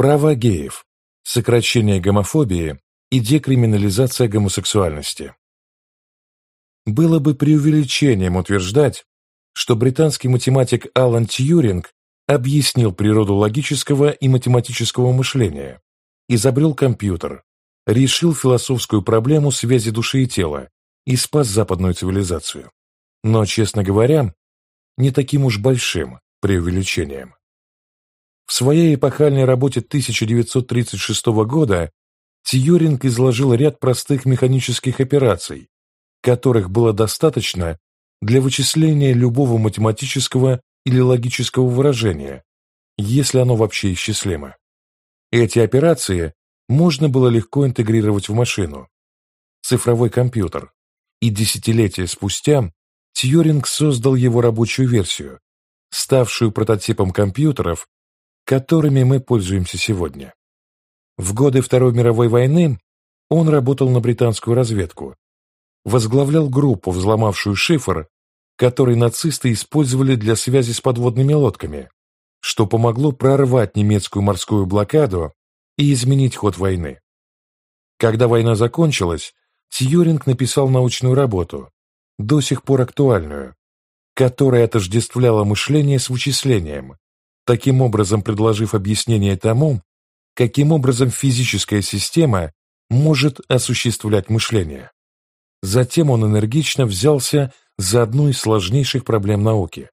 Права геев, сокращение гомофобии и декриминализация гомосексуальности. Было бы преувеличением утверждать, что британский математик Алан Тьюринг объяснил природу логического и математического мышления, изобрел компьютер, решил философскую проблему связи души и тела и спас западную цивилизацию. Но, честно говоря, не таким уж большим преувеличением. В своей эпохальной работе 1936 года Тьюринг изложил ряд простых механических операций, которых было достаточно для вычисления любого математического или логического выражения, если оно вообще исчислимо. Эти операции можно было легко интегрировать в машину, цифровой компьютер, и десятилетия спустя Тьюринг создал его рабочую версию, ставшую прототипом компьютеров, которыми мы пользуемся сегодня. В годы Второй мировой войны он работал на британскую разведку, возглавлял группу, взломавшую шифр, который нацисты использовали для связи с подводными лодками, что помогло прорвать немецкую морскую блокаду и изменить ход войны. Когда война закончилась, Тьюринг написал научную работу, до сих пор актуальную, которая отождествляла мышление с вычислением, таким образом предложив объяснение тому, каким образом физическая система может осуществлять мышление. Затем он энергично взялся за одну из сложнейших проблем науки.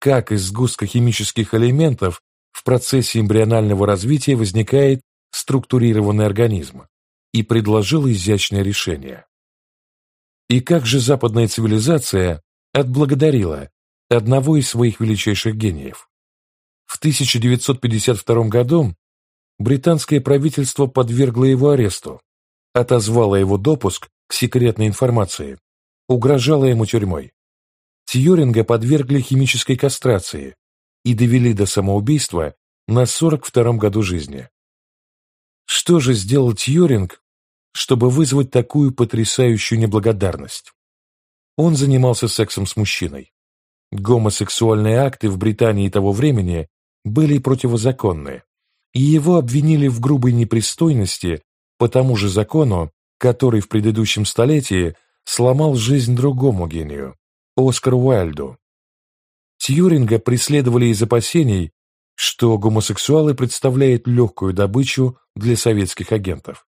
Как из сгустка химических элементов в процессе эмбрионального развития возникает структурированный организм и предложил изящное решение. И как же западная цивилизация отблагодарила одного из своих величайших гениев? В 1952 году британское правительство подвергло его аресту, отозвало его допуск к секретной информации, угрожало ему тюрьмой. Тьюринга подвергли химической кастрации и довели до самоубийства на 42-м году жизни. Что же сделал Тьюринг, чтобы вызвать такую потрясающую неблагодарность? Он занимался сексом с мужчиной. Гомосексуальные акты в Британии того времени были противозаконны, и его обвинили в грубой непристойности по тому же закону, который в предыдущем столетии сломал жизнь другому гению – Оскару Уайльду. Тьюринга преследовали из опасений, что гомосексуалы представляют легкую добычу для советских агентов.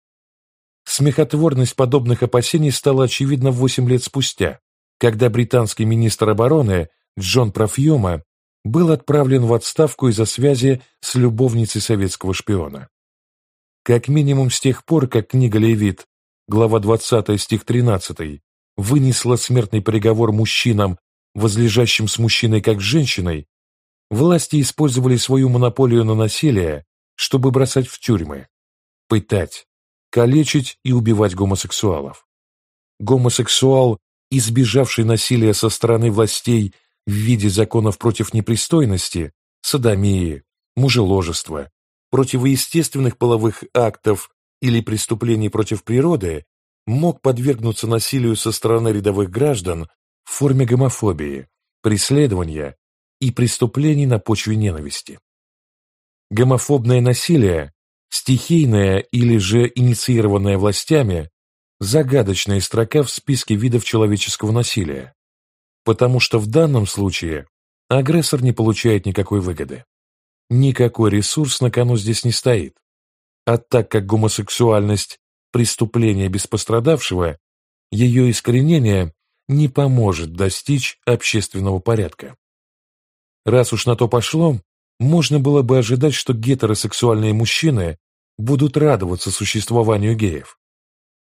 Смехотворность подобных опасений стала очевидна 8 лет спустя, когда британский министр обороны Джон Профьюма был отправлен в отставку из-за связи с любовницей советского шпиона. Как минимум с тех пор, как книга Левит, глава 20 стих 13, вынесла смертный приговор мужчинам, возлежащим с мужчиной как с женщиной, власти использовали свою монополию на насилие, чтобы бросать в тюрьмы, пытать, калечить и убивать гомосексуалов. Гомосексуал, избежавший насилия со стороны властей в виде законов против непристойности, садомии, мужеложества, противоестественных половых актов или преступлений против природы мог подвергнуться насилию со стороны рядовых граждан в форме гомофобии, преследования и преступлений на почве ненависти. Гомофобное насилие, стихийное или же инициированное властями, загадочная строка в списке видов человеческого насилия, потому что в данном случае агрессор не получает никакой выгоды. Никакой ресурс на кону здесь не стоит. А так как гомосексуальность – преступление без пострадавшего, ее искоренение не поможет достичь общественного порядка. Раз уж на то пошло, можно было бы ожидать, что гетеросексуальные мужчины будут радоваться существованию геев.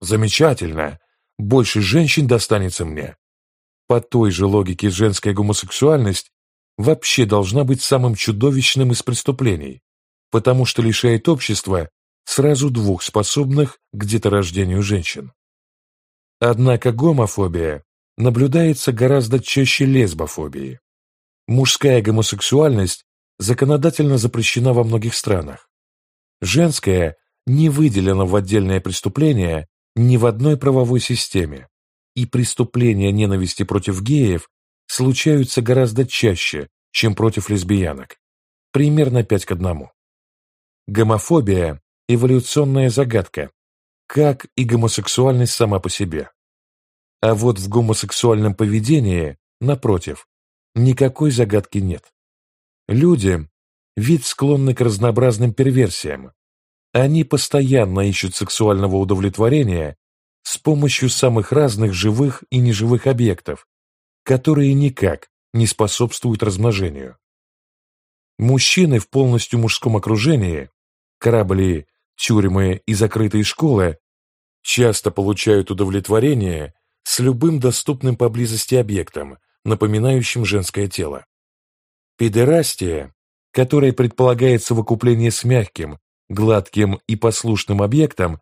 Замечательно, больше женщин достанется мне. По той же логике женская гомосексуальность вообще должна быть самым чудовищным из преступлений, потому что лишает общества сразу двух способных к деторождению женщин. Однако гомофобия наблюдается гораздо чаще лесбофобии. Мужская гомосексуальность законодательно запрещена во многих странах. Женская не выделена в отдельное преступление ни в одной правовой системе, и преступления ненависти против геев случаются гораздо чаще, чем против лесбиянок, примерно 5 к 1. Гомофобия – эволюционная загадка, как и гомосексуальность сама по себе. А вот в гомосексуальном поведении, напротив, никакой загадки нет. Люди – вид склонный к разнообразным перверсиям. Они постоянно ищут сексуального удовлетворения с помощью самых разных живых и неживых объектов, которые никак не способствуют размножению. Мужчины в полностью мужском окружении корабли, тюрьмы и закрытые школы часто получают удовлетворение с любым доступным поблизости объектом, напоминающим женское тело. Педерастия, которая предполагает совокупление с мягким, гладким и послушным объектом,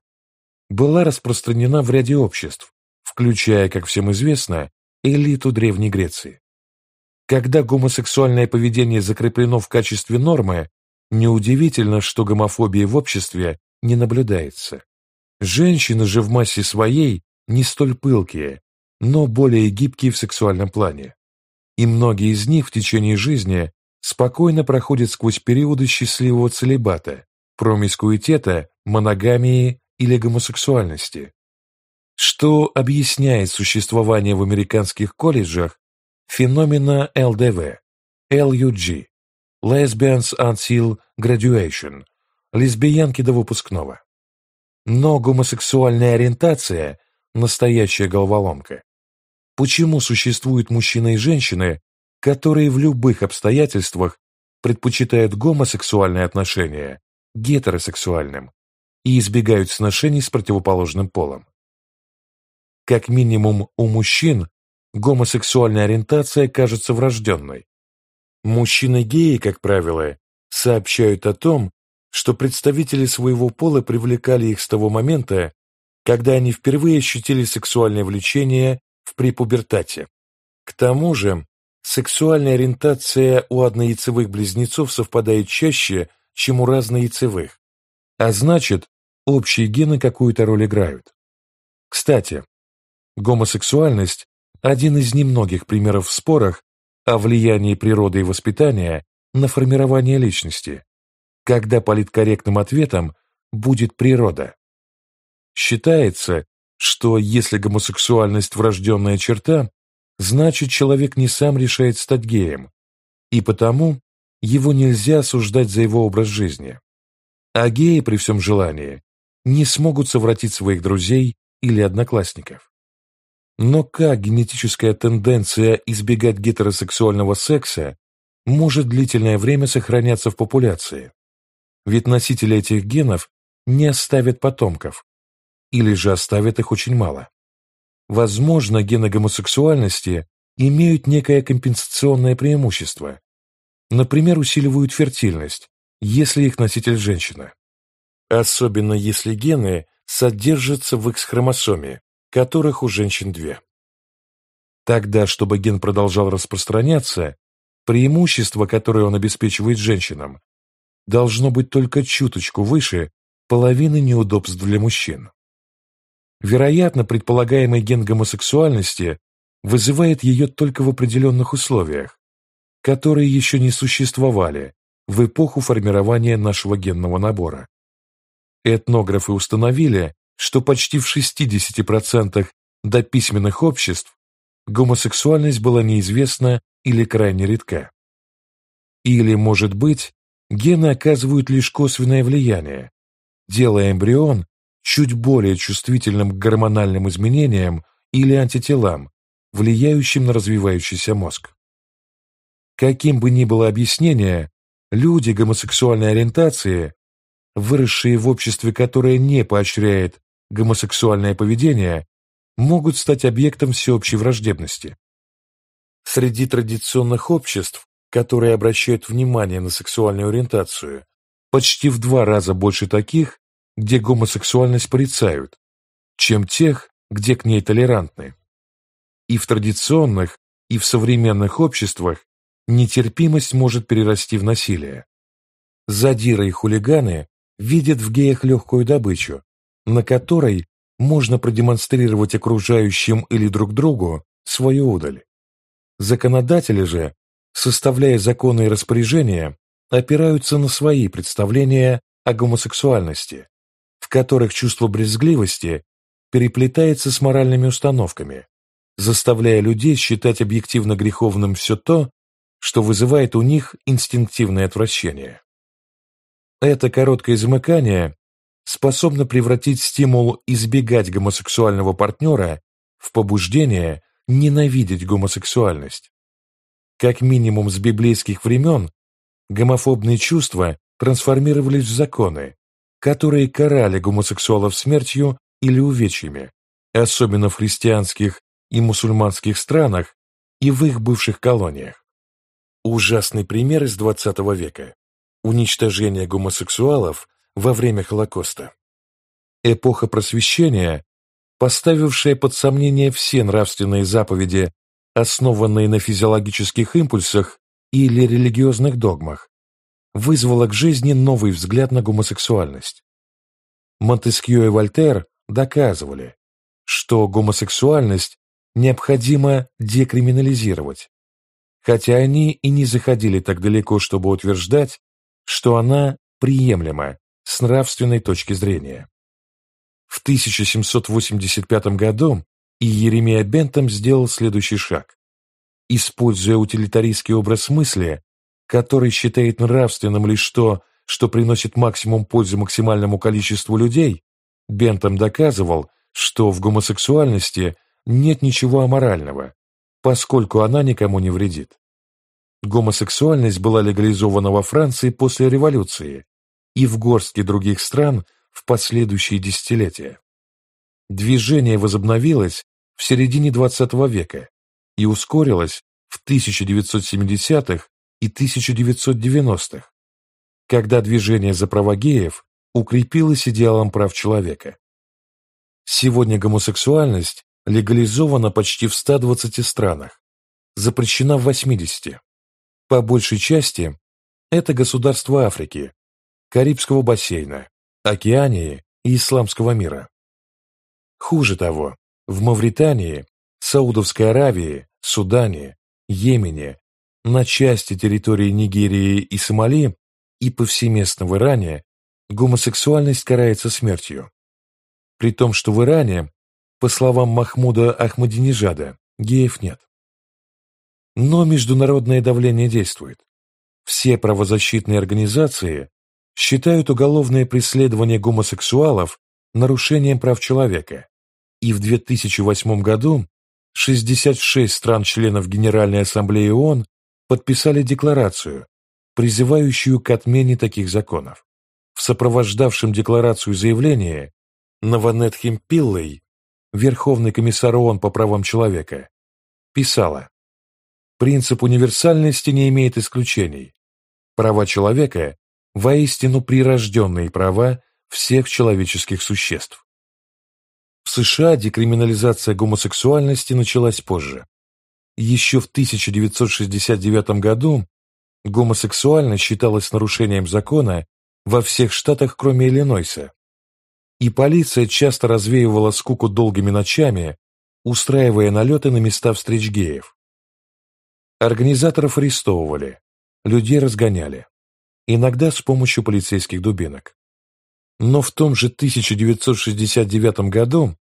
была распространена в ряде обществ, включая, как всем известно, элиту Древней Греции. Когда гомосексуальное поведение закреплено в качестве нормы, Неудивительно, что гомофобии в обществе не наблюдается. Женщины же в массе своей не столь пылкие, но более гибкие в сексуальном плане. И многие из них в течение жизни спокойно проходят сквозь периоды счастливого целебата, промискуитета, моногамии или гомосексуальности. Что объясняет существование в американских колледжах феномена ЛДВ, LUG, Lesbians Until Graduation, лесбиянки до выпускного. Но гомосексуальная ориентация – настоящая головоломка. Почему существуют мужчины и женщины, которые в любых обстоятельствах предпочитают гомосексуальные отношения гетеросексуальным и избегают сношений с противоположным полом? Как минимум у мужчин гомосексуальная ориентация кажется врожденной, Мужчины-геи, как правило, сообщают о том, что представители своего пола привлекали их с того момента, когда они впервые ощутили сексуальное влечение в препубертате. К тому же, сексуальная ориентация у однояйцевых близнецов совпадает чаще, чем у разнояйцевых, а значит, общие гены какую-то роль играют. Кстати, гомосексуальность – один из немногих примеров в спорах, о влиянии природы и воспитания на формирование личности, когда политкорректным ответом будет природа. Считается, что если гомосексуальность врожденная черта, значит человек не сам решает стать геем, и потому его нельзя осуждать за его образ жизни. А геи при всем желании не смогут совратить своих друзей или одноклассников. Но как генетическая тенденция избегать гетеросексуального секса может длительное время сохраняться в популяции? Ведь носители этих генов не оставят потомков, или же оставят их очень мало. Возможно, гены гомосексуальности имеют некое компенсационное преимущество. Например, усиливают фертильность, если их носитель женщина. Особенно если гены содержатся в X-хромосоме, которых у женщин две. Тогда, чтобы ген продолжал распространяться, преимущество, которое он обеспечивает женщинам, должно быть только чуточку выше половины неудобств для мужчин. Вероятно, предполагаемый ген гомосексуальности вызывает ее только в определенных условиях, которые еще не существовали в эпоху формирования нашего генного набора. Этнографы установили, что почти в 60% до письменных обществ гомосексуальность была неизвестна или крайне редка. Или, может быть, гены оказывают лишь косвенное влияние, делая эмбрион чуть более чувствительным к гормональным изменениям или антителам, влияющим на развивающийся мозг. Каким бы ни было объяснение, люди гомосексуальной ориентации, выросшие в обществе, которое не поощряет гомосексуальное поведение могут стать объектом всеобщей враждебности. Среди традиционных обществ, которые обращают внимание на сексуальную ориентацию, почти в два раза больше таких, где гомосексуальность порицают, чем тех, где к ней толерантны. И в традиционных, и в современных обществах нетерпимость может перерасти в насилие. Задиры и хулиганы видят в геях легкую добычу, на которой можно продемонстрировать окружающим или друг другу свою удаль. Законодатели же, составляя законы и распоряжения, опираются на свои представления о гомосексуальности, в которых чувство брезгливости переплетается с моральными установками, заставляя людей считать объективно греховным все то, что вызывает у них инстинктивное отвращение. Это короткое замыкание способно превратить стимул избегать гомосексуального партнера в побуждение ненавидеть гомосексуальность. Как минимум с библейских времен гомофобные чувства трансформировались в законы, которые карали гомосексуалов смертью или увечьями, особенно в христианских и мусульманских странах и в их бывших колониях. Ужасный пример из XX века – уничтожение гомосексуалов во время Холокоста. Эпоха просвещения, поставившая под сомнение все нравственные заповеди, основанные на физиологических импульсах или религиозных догмах, вызвала к жизни новый взгляд на гомосексуальность. Монтескьё и Вольтер доказывали, что гомосексуальность необходимо декриминализировать, хотя они и не заходили так далеко, чтобы утверждать, что она приемлема с нравственной точки зрения. В 1785 году и Еремия Бентам сделал следующий шаг. Используя утилитаристский образ мысли, который считает нравственным лишь то, что приносит максимум пользы максимальному количеству людей, Бентам доказывал, что в гомосексуальности нет ничего аморального, поскольку она никому не вредит. Гомосексуальность была легализована во Франции после революции и в горстке других стран в последующие десятилетия. Движение возобновилось в середине XX века и ускорилось в 1970-х и 1990-х, когда движение за права геев укрепилось идеалом прав человека. Сегодня гомосексуальность легализована почти в 120 странах, запрещена в 80. По большей части это государства Африки, Карибского бассейна, Океании и Исламского мира. Хуже того, в Мавритании, Саудовской Аравии, Судане, Йемене, на части территории Нигерии и Сомали и повсеместно в Иране гомосексуальность карается смертью. При том, что в Иране по словам Махмуда Ахмадинежада, геев нет. Но международное давление действует. Все правозащитные организации считают уголовное преследование гомосексуалов нарушением прав человека, и в 2008 году 66 стран-членов Генеральной Ассамблеи ООН подписали декларацию, призывающую к отмене таких законов. В сопровождавшем декларацию заявлении Наванет Химпиллой Верховный комиссар ООН по правам человека, писала, «Принцип универсальности не имеет исключений. Права человека – воистину прирожденные права всех человеческих существ». В США декриминализация гомосексуальности началась позже. Еще в 1969 году гомосексуальность считалась нарушением закона во всех штатах, кроме Иллинойса, и полиция часто развеивала скуку долгими ночами, устраивая налеты на места встреч геев. Организаторов арестовывали, людей разгоняли, иногда с помощью полицейских дубинок. Но в том же 1969 году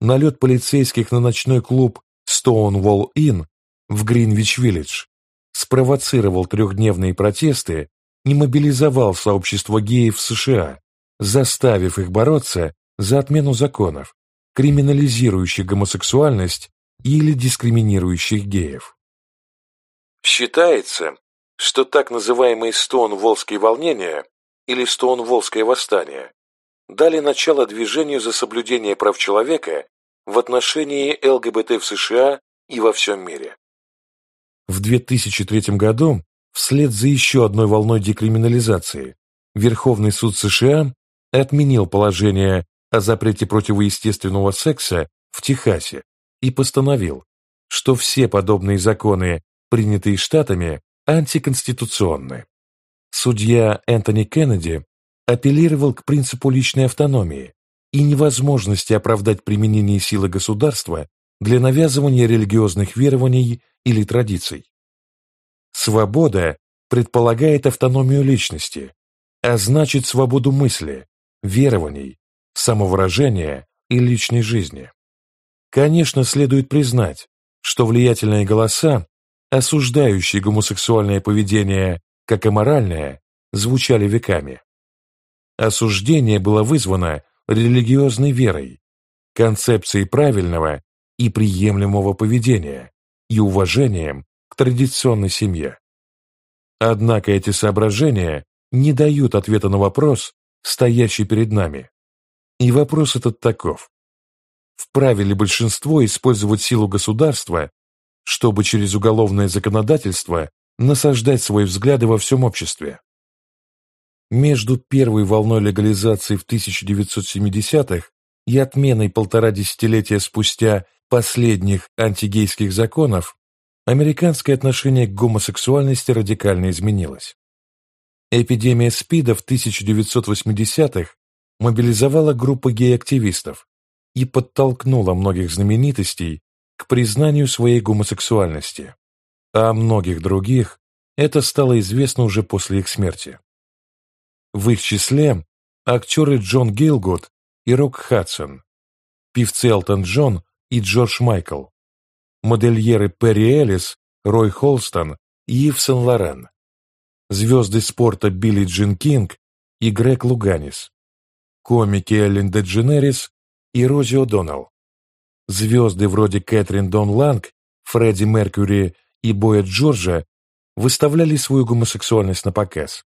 налет полицейских на ночной клуб Stonewall Inn в Гринвич-Виллидж спровоцировал трехдневные протесты и мобилизовал сообщество геев в США, заставив их бороться за отмену законов, криминализирующих гомосексуальность или дискриминирующих геев. Считается, что так называемые Стоунволлские волнения или Стоунволлское восстание дали начало движению за соблюдение прав человека в отношении ЛГБТ в США и во всем мире. В 2003 году, вслед за еще одной волной декриминализации, Верховный суд США отменил положение о запрете противоестественного секса в Техасе и постановил, что все подобные законы, принятые штатами, антиконституционны. Судья Энтони Кеннеди апеллировал к принципу личной автономии и невозможности оправдать применение силы государства для навязывания религиозных верований или традиций. Свобода предполагает автономию личности, а значит свободу мысли, верований, самовыражения и личной жизни. Конечно, следует признать, что влиятельные голоса, осуждающие гомосексуальное поведение как аморальное, звучали веками. Осуждение было вызвано религиозной верой, концепцией правильного и приемлемого поведения и уважением к традиционной семье. Однако эти соображения не дают ответа на вопрос, стоящий перед нами. И вопрос этот таков. Вправе ли большинство использовать силу государства, чтобы через уголовное законодательство насаждать свои взгляды во всем обществе? Между первой волной легализации в 1970-х и отменой полтора десятилетия спустя последних антигейских законов американское отношение к гомосексуальности радикально изменилось. Эпидемия СПИДа в 1980-х мобилизовала группу гей-активистов и подтолкнула многих знаменитостей к признанию своей гомосексуальности, а о многих других это стало известно уже после их смерти. В их числе актеры Джон Гейлгот и Рок Хадсон, певцы Элтон Джон и Джордж Майкл, модельеры Перри Эллис, Рой Холстон и Ив Сен-Лорен, звезды спорта Билли Джин Кинг и Грег Луганис, комики Эллен Дедженерис и Рози О'Доннелл, звезды вроде Кэтрин Дон Ланг, Фредди Меркьюри и Боя Джорджа выставляли свою гомосексуальность на показ.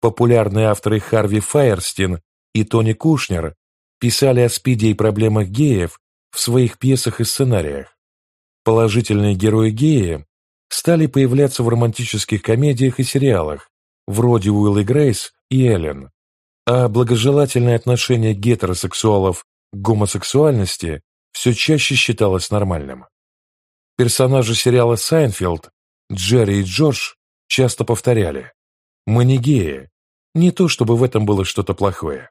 Популярные авторы Харви Файерстин и Тони Кушнер писали о спиде и проблемах геев в своих пьесах и сценариях. Положительные герои геи стали появляться в романтических комедиях и сериалах, вроде Уилл и Грейс и Эллен, а благожелательное отношение гетеросексуалов к гомосексуальности все чаще считалось нормальным. Персонажи сериала «Сайнфилд» Джерри и Джордж часто повторяли «Мы не геи, не то чтобы в этом было что-то плохое».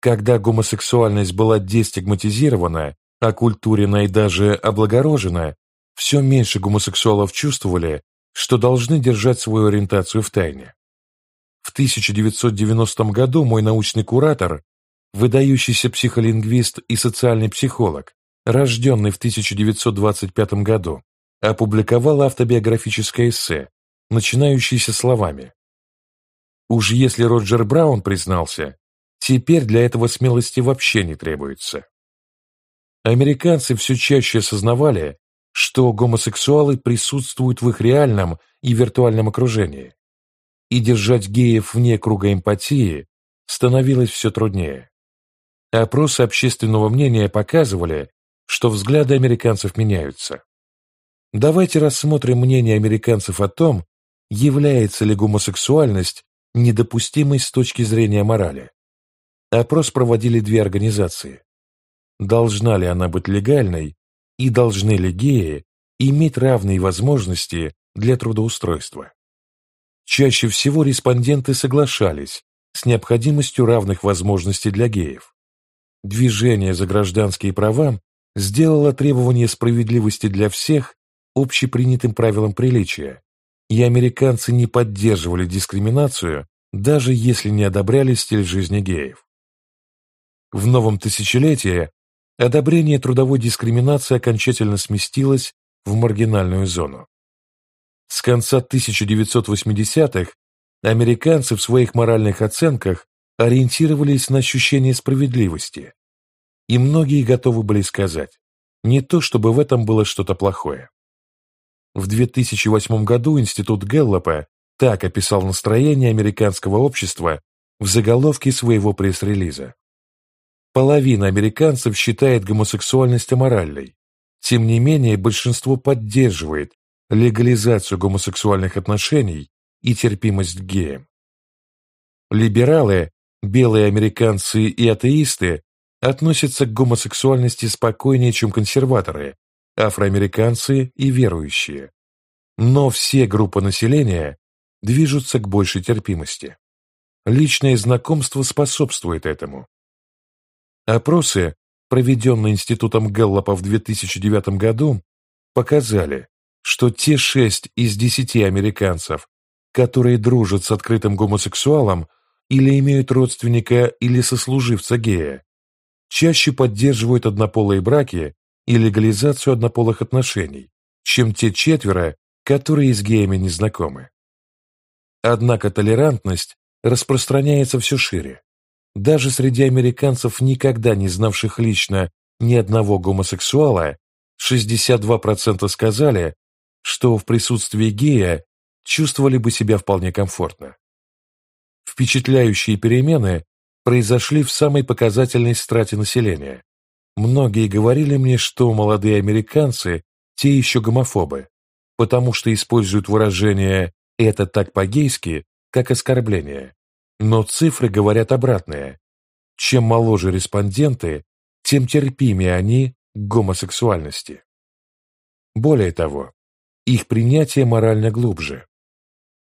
Когда гомосексуальность была дестигматизирована оккультурена и даже облагорожена, все меньше гомосексуалов чувствовали, что должны держать свою ориентацию в тайне. В 1990 году мой научный куратор, выдающийся психолингвист и социальный психолог, рожденный в 1925 году, опубликовал автобиографическое эссе, начинающееся словами «Уж если Роджер Браун признался, теперь для этого смелости вообще не требуется». Американцы все чаще осознавали, что гомосексуалы присутствуют в их реальном и виртуальном окружении, и держать геев вне круга эмпатии становилось все труднее. Опросы общественного мнения показывали, что взгляды американцев меняются. Давайте рассмотрим мнение американцев о том, является ли гомосексуальность недопустимой с точки зрения морали. Опрос проводили две организации должна ли она быть легальной и должны ли геи иметь равные возможности для трудоустройства. Чаще всего респонденты соглашались с необходимостью равных возможностей для геев. Движение за гражданские права сделало требование справедливости для всех общепринятым правилом приличия, и американцы не поддерживали дискриминацию, даже если не одобряли стиль жизни геев. В новом тысячелетии одобрение трудовой дискриминации окончательно сместилось в маргинальную зону. С конца 1980-х американцы в своих моральных оценках ориентировались на ощущение справедливости, и многие готовы были сказать, не то чтобы в этом было что-то плохое. В 2008 году Институт Гэллопа так описал настроение американского общества в заголовке своего пресс-релиза. Половина американцев считает гомосексуальность аморальной. Тем не менее, большинство поддерживает легализацию гомосексуальных отношений и терпимость к геям. Либералы, белые американцы и атеисты относятся к гомосексуальности спокойнее, чем консерваторы, афроамериканцы и верующие. Но все группы населения движутся к большей терпимости. Личное знакомство способствует этому. Опросы, проведенные Институтом Гэллопа в 2009 году, показали, что те 6 из 10 американцев, которые дружат с открытым гомосексуалом, или имеют родственника или сослуживца гея, чаще поддерживают однополые браки и легализацию однополых отношений, чем те четверо, которые с геями не знакомы. Однако толерантность распространяется все шире. Даже среди американцев, никогда не знавших лично ни одного гомосексуала, 62% сказали, что в присутствии гея чувствовали бы себя вполне комфортно. Впечатляющие перемены произошли в самой показательной страте населения. Многие говорили мне, что молодые американцы – те еще гомофобы, потому что используют выражение «это так по-гейски», как оскорбление. Но цифры говорят обратное. Чем моложе респонденты, тем терпимее они к гомосексуальности. Более того, их принятие морально глубже.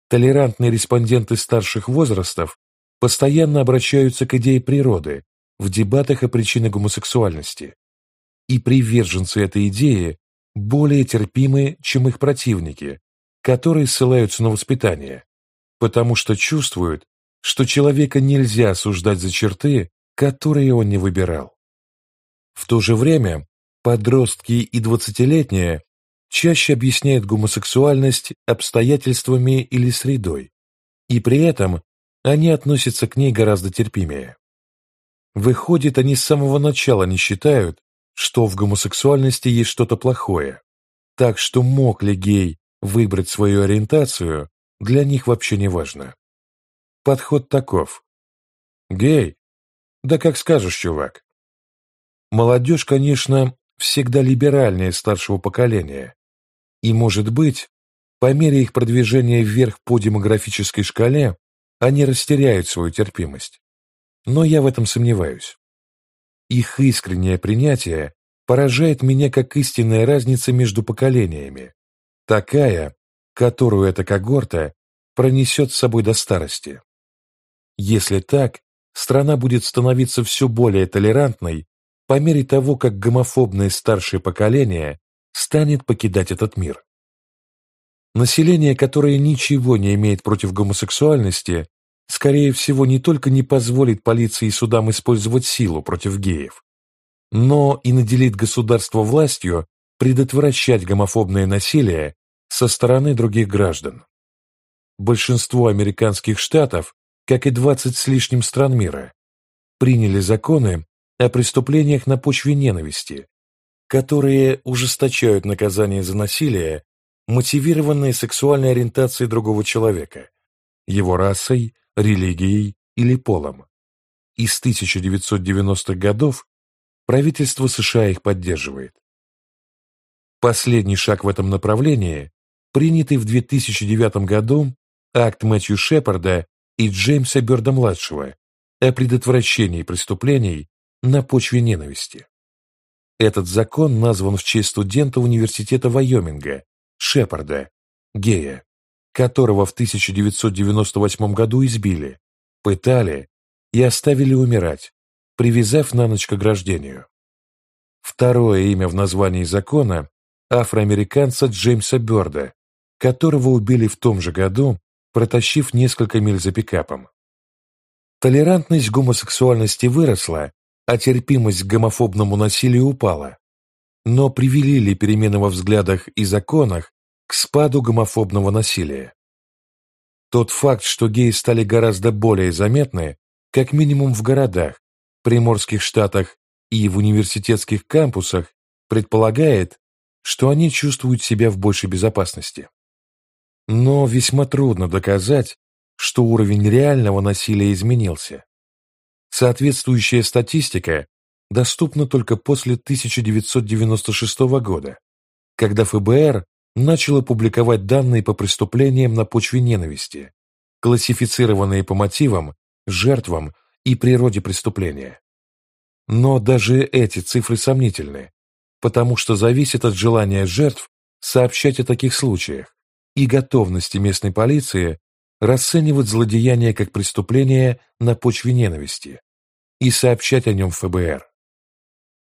Толерантные респонденты старших возрастов постоянно обращаются к идее природы в дебатах о причинах гомосексуальности, и приверженцы этой идеи более терпимы, чем их противники, которые ссылаются на воспитание, потому что чувствуют, что человека нельзя осуждать за черты, которые он не выбирал. В то же время подростки и двадцатилетние чаще объясняет гомосексуальность обстоятельствами или средой, и при этом они относятся к ней гораздо терпимее. Выходит, они с самого начала не считают, что в гомосексуальности есть что-то плохое, так что мог ли гей выбрать свою ориентацию, для них вообще не важно. Подход таков. Гей? Да как скажешь, чувак. Молодежь, конечно, всегда либеральнее старшего поколения, и, может быть, по мере их продвижения вверх по демографической шкале, они растеряют свою терпимость. Но я в этом сомневаюсь. Их искреннее принятие поражает меня как истинная разница между поколениями, такая, которую эта когорта пронесет с собой до старости. Если так, страна будет становиться все более толерантной по мере того, как гомофобное старшее поколение станет покидать этот мир. Население, которое ничего не имеет против гомосексуальности, скорее всего, не только не позволит полиции и судам использовать силу против геев, но и наделит государство властью предотвращать гомофобное насилие со стороны других граждан. Большинство американских штатов, как и 20 с лишним стран мира, приняли законы о преступлениях на почве ненависти, которые ужесточают наказание за насилие, мотивированное сексуальной ориентацией другого человека, его расой, религией или полом. И с 1990-х годов правительство США их поддерживает. Последний шаг в этом направлении, принятый в 2009 году акт Мэтью Шепарда и Джеймса Бёрда-младшего о предотвращении преступлений на почве ненависти. Этот закон назван в честь студента университета Вайоминга, Шепарда, гея, которого в 1998 году избили, пытали и оставили умирать, привязав на ночь к ограждению. Второе имя в названии закона – афроамериканца Джеймса Бёрда, которого убили в том же году, протащив несколько миль за пикапом. Толерантность гомосексуальности выросла, а терпимость к гомофобному насилию упала. Но привели ли перемены во взглядах и законах к спаду гомофобного насилия? Тот факт, что геи стали гораздо более заметны, как минимум в городах, приморских штатах и в университетских кампусах, предполагает, что они чувствуют себя в большей безопасности. Но весьма трудно доказать, что уровень реального насилия изменился. Соответствующая статистика доступна только после 1996 года, когда ФБР начало публиковать данные по преступлениям на почве ненависти, классифицированные по мотивам, жертвам и природе преступления. Но даже эти цифры сомнительны, потому что зависят от желания жертв сообщать о таких случаях и готовности местной полиции расценивать злодеяние как преступление на почве ненависти и сообщать о нем ФБР.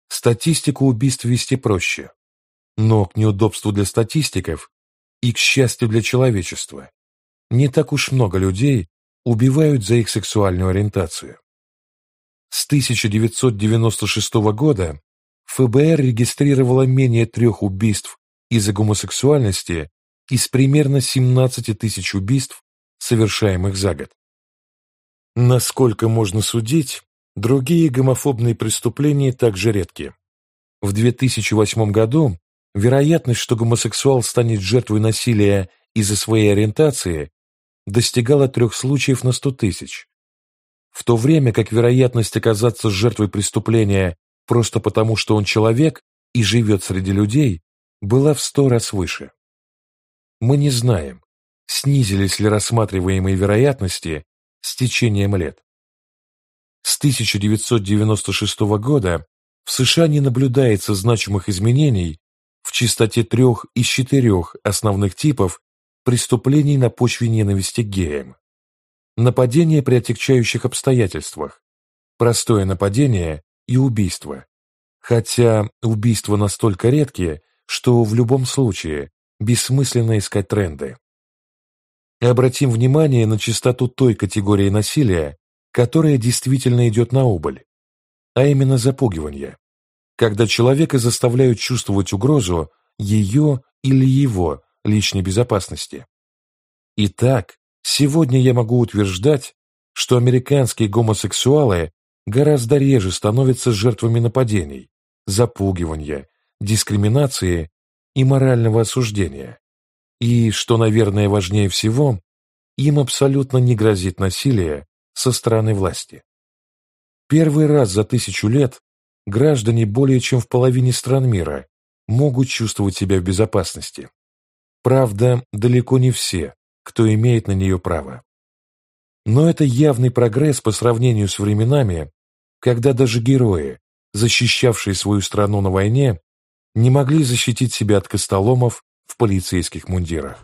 Статистику убийств вести проще, но к неудобству для статистиков и к счастью для человечества не так уж много людей убивают за их сексуальную ориентацию. С 1996 года ФБР регистрировало менее трех убийств из-за гомосексуальности из примерно 17 тысяч убийств, совершаемых за год. Насколько можно судить, другие гомофобные преступления также редки. В 2008 году вероятность, что гомосексуал станет жертвой насилия из-за своей ориентации, достигала трех случаев на 100 тысяч, в то время как вероятность оказаться жертвой преступления просто потому, что он человек и живет среди людей, была в сто раз выше. Мы не знаем, снизились ли рассматриваемые вероятности с течением лет. С 1996 года в США не наблюдается значимых изменений в частоте трех из четырех основных типов преступлений на почве ненависти к геям. Нападение при отягчающих обстоятельствах, простое нападение и убийство. Хотя убийства настолько редкие, что в любом случае бессмысленно искать тренды. Обратим внимание на частоту той категории насилия, которая действительно идет на убыль, а именно запугивание, когда человека заставляют чувствовать угрозу ее или его личной безопасности. Итак, сегодня я могу утверждать, что американские гомосексуалы гораздо реже становятся жертвами нападений, запугивания, дискриминации и морального осуждения. И, что, наверное, важнее всего, им абсолютно не грозит насилие со стороны власти. Первый раз за тысячу лет граждане более чем в половине стран мира могут чувствовать себя в безопасности. Правда, далеко не все, кто имеет на нее право. Но это явный прогресс по сравнению с временами, когда даже герои, защищавшие свою страну на войне, не могли защитить себя от костоломов в полицейских мундирах.